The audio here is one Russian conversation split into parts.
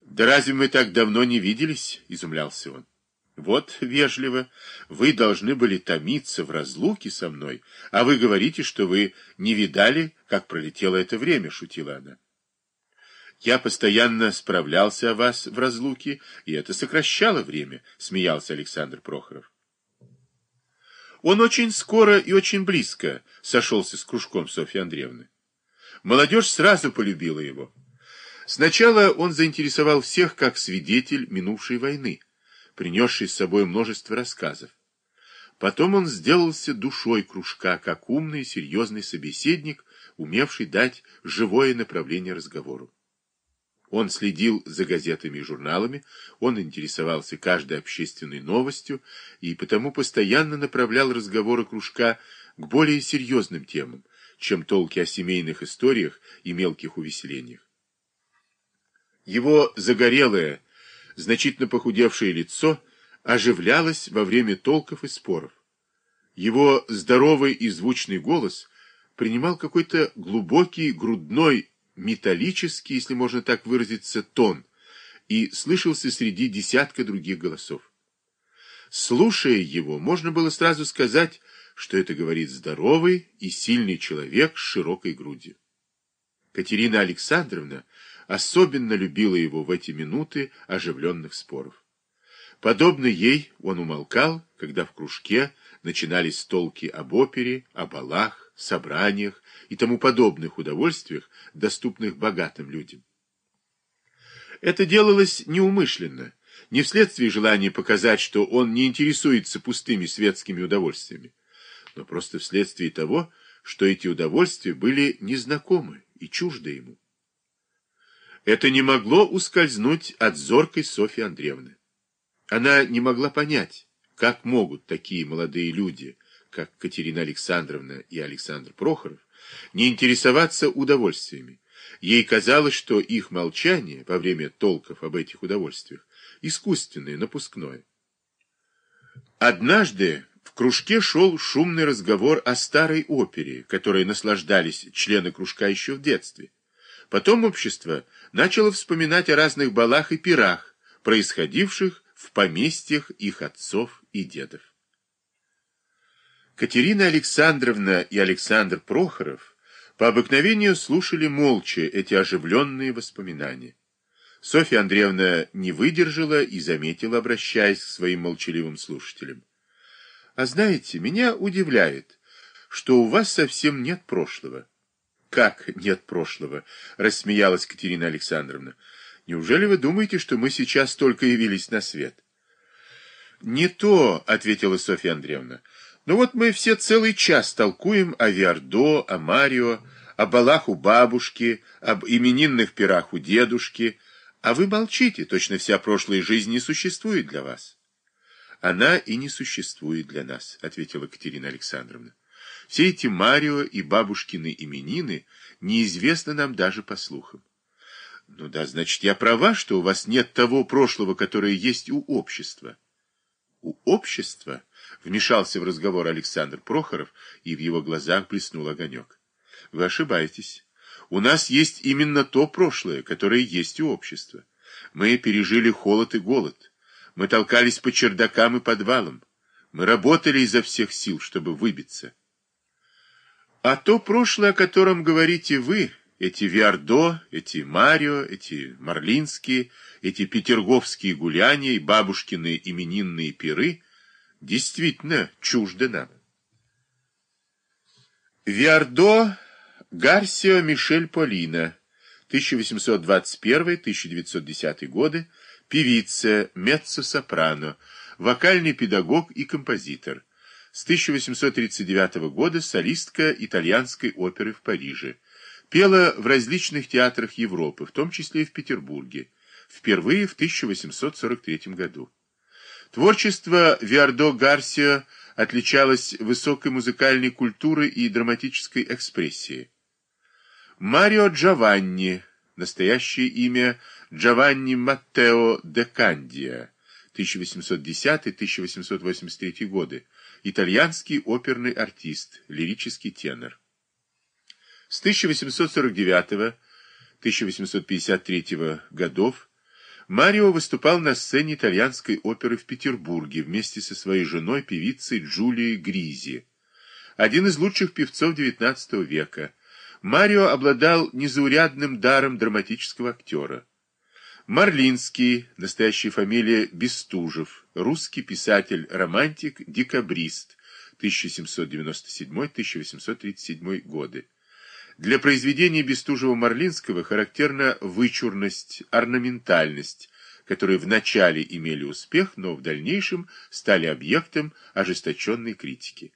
«Да разве мы так давно не виделись?» — изумлялся он. «Вот, вежливо, вы должны были томиться в разлуке со мной, а вы говорите, что вы не видали, как пролетело это время», — шутила она. «Я постоянно справлялся о вас в разлуке, и это сокращало время», — смеялся Александр Прохоров. Он очень скоро и очень близко сошелся с кружком Софьи Андреевны. Молодежь сразу полюбила его. Сначала он заинтересовал всех как свидетель минувшей войны, принесший с собой множество рассказов. Потом он сделался душой кружка, как умный и серьезный собеседник, умевший дать живое направление разговору. Он следил за газетами и журналами, он интересовался каждой общественной новостью и потому постоянно направлял разговоры кружка к более серьезным темам, чем толки о семейных историях и мелких увеселениях. Его загорелое, значительно похудевшее лицо оживлялось во время толков и споров. Его здоровый и звучный голос принимал какой-то глубокий грудной металлический, если можно так выразиться, тон, и слышался среди десятка других голосов. Слушая его, можно было сразу сказать, что это говорит здоровый и сильный человек с широкой грудью. Катерина Александровна особенно любила его в эти минуты оживленных споров. Подобно ей он умолкал, когда в кружке начинались толки об опере, о балах, собраниях и тому подобных удовольствиях, доступных богатым людям. Это делалось неумышленно, не вследствие желания показать, что он не интересуется пустыми светскими удовольствиями, но просто вследствие того, что эти удовольствия были незнакомы и чужды ему. Это не могло ускользнуть от зоркой Софьи Андреевны. Она не могла понять, как могут такие молодые люди, как Катерина Александровна и Александр Прохоров, не интересоваться удовольствиями. Ей казалось, что их молчание во время толков об этих удовольствиях искусственное, напускное. Однажды в кружке шел шумный разговор о старой опере, которой наслаждались члены кружка еще в детстве. Потом общество начало вспоминать о разных балах и пирах, происходивших в поместьях их отцов и дедов. Катерина Александровна и Александр Прохоров по обыкновению слушали молча эти оживленные воспоминания. Софья Андреевна не выдержала и заметила, обращаясь к своим молчаливым слушателям. «А знаете, меня удивляет, что у вас совсем нет прошлого». «Как нет прошлого?» — рассмеялась Катерина Александровна. «Неужели вы думаете, что мы сейчас только явились на свет?» «Не то», — ответила Софья Андреевна. «Ну вот мы все целый час толкуем о Виардо, о Марио, о балах у бабушки, об именинных пирах у дедушки, а вы молчите, точно вся прошлая жизнь не существует для вас». «Она и не существует для нас», — ответила Катерина Александровна. Все эти Марио и бабушкины именины неизвестны нам даже по слухам. Ну да, значит, я права, что у вас нет того прошлого, которое есть у общества. У общества вмешался в разговор Александр Прохоров, и в его глазах блеснул огонек. Вы ошибаетесь. У нас есть именно то прошлое, которое есть у общества. Мы пережили холод и голод. Мы толкались по чердакам и подвалам. Мы работали изо всех сил, чтобы выбиться. А то прошлое, о котором говорите вы, эти Виардо, эти Марио, эти Марлинские, эти петерговские гуляния и бабушкины именинные пиры, действительно чужды нам. Виардо Гарсио Мишель Полина, 1821-1910 годы, певица, меццо-сопрано, вокальный педагог и композитор. С 1839 года солистка итальянской оперы в Париже. Пела в различных театрах Европы, в том числе и в Петербурге. Впервые в 1843 году. Творчество Виардо Гарсио отличалось высокой музыкальной культурой и драматической экспрессией. Марио Джованни, настоящее имя Джованни Маттео де Кандия, 1810-1883 годы, итальянский оперный артист, лирический тенор. С 1849-1853 годов Марио выступал на сцене итальянской оперы в Петербурге вместе со своей женой, певицей Джулией Гризи. Один из лучших певцов XIX века. Марио обладал незаурядным даром драматического актера. Марлинский, настоящая фамилия Бестужев, русский писатель-романтик, декабрист, 1797-1837 годы. Для произведения Бестужева-Марлинского характерна вычурность, орнаментальность, которые в начале имели успех, но в дальнейшем стали объектом ожесточенной критики.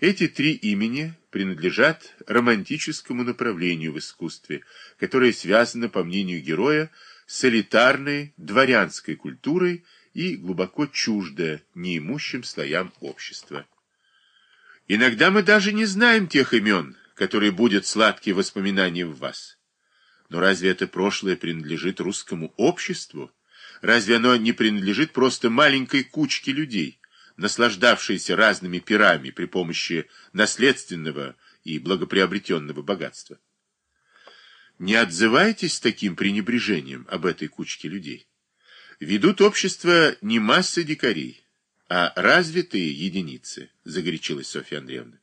Эти три имени принадлежат романтическому направлению в искусстве, которое связано, по мнению героя, с элитарной дворянской культурой и глубоко чуждо неимущим слоям общества. Иногда мы даже не знаем тех имен, которые будут сладкие воспоминания в вас. Но разве это прошлое принадлежит русскому обществу? Разве оно не принадлежит просто маленькой кучке людей, наслаждавшейся разными пирами при помощи наследственного и благоприобретенного богатства? Не отзывайтесь с таким пренебрежением об этой кучке людей. Ведут общество не массы дикарей, а развитые единицы, загорячилась Софья Андреевна.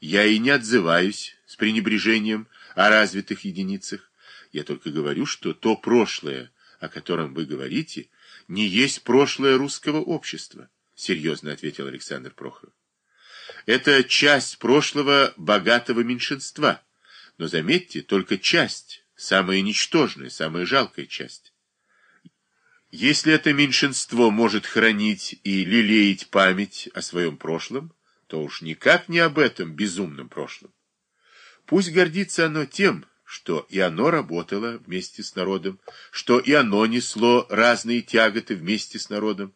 Я и не отзываюсь с пренебрежением о развитых единицах. Я только говорю, что то прошлое, о котором вы говорите, не есть прошлое русского общества, серьезно ответил Александр Прохоров. Это часть прошлого богатого меньшинства, но заметьте, только часть, самая ничтожная, самая жалкая часть. Если это меньшинство может хранить и лелеять память о своем прошлом, то уж никак не об этом безумном прошлом. Пусть гордится оно тем, что и оно работало вместе с народом, что и оно несло разные тяготы вместе с народом,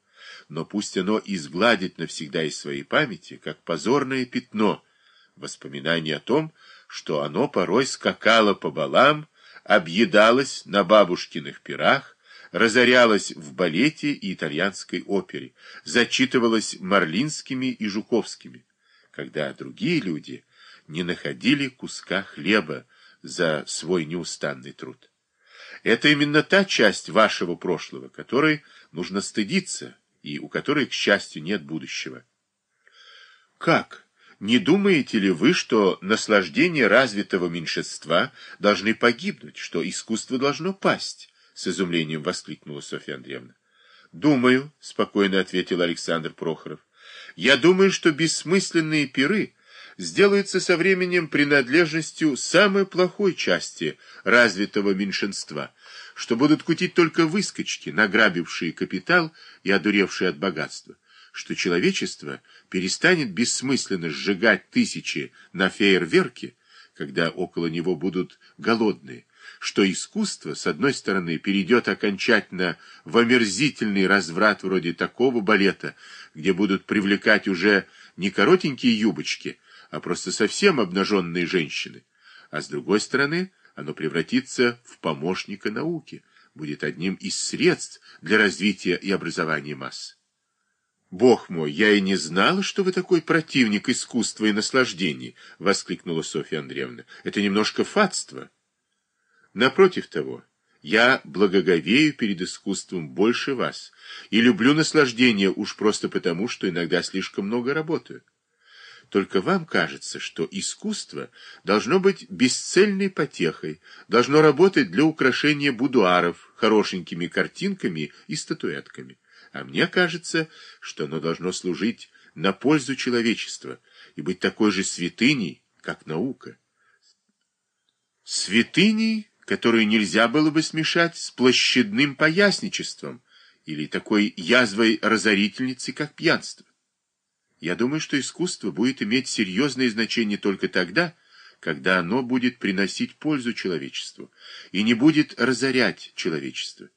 но пусть оно изгладит навсегда из своей памяти, как позорное пятно, воспоминание о том, что оно порой скакало по балам, объедалось на бабушкиных пирах, разорялось в балете и итальянской опере, зачитывалось марлинскими и жуковскими, когда другие люди не находили куска хлеба за свой неустанный труд. Это именно та часть вашего прошлого, которой нужно стыдиться и у которой, к счастью, нет будущего. Как? Не думаете ли вы, что наслаждения развитого меньшинства должны погибнуть, что искусство должно пасть? С изумлением воскликнула Софья Андреевна. Думаю, спокойно ответил Александр Прохоров. Я думаю, что бессмысленные пиры сделаются со временем принадлежностью самой плохой части развитого меньшинства, что будут кутить только выскочки, награбившие капитал и одуревшие от богатства что человечество перестанет бессмысленно сжигать тысячи на фейерверке, когда около него будут голодные, что искусство, с одной стороны, перейдет окончательно в омерзительный разврат вроде такого балета, где будут привлекать уже не коротенькие юбочки, а просто совсем обнаженные женщины, а с другой стороны, оно превратится в помощника науки, будет одним из средств для развития и образования масс. «Бог мой, я и не знала, что вы такой противник искусства и наслаждений!» — воскликнула Софья Андреевна. «Это немножко фатство». «Напротив того, я благоговею перед искусством больше вас и люблю наслаждение уж просто потому, что иногда слишком много работаю. Только вам кажется, что искусство должно быть бесцельной потехой, должно работать для украшения будуаров хорошенькими картинками и статуэтками». А мне кажется, что оно должно служить на пользу человечества и быть такой же святыней, как наука. Святыней, которую нельзя было бы смешать с площадным поясничеством или такой язвой разорительницей, как пьянство. Я думаю, что искусство будет иметь серьезное значение только тогда, когда оно будет приносить пользу человечеству и не будет разорять человечество.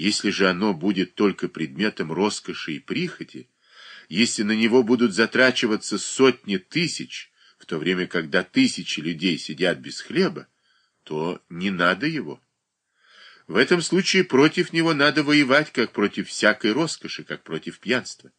Если же оно будет только предметом роскоши и прихоти, если на него будут затрачиваться сотни тысяч, в то время, когда тысячи людей сидят без хлеба, то не надо его. В этом случае против него надо воевать, как против всякой роскоши, как против пьянства.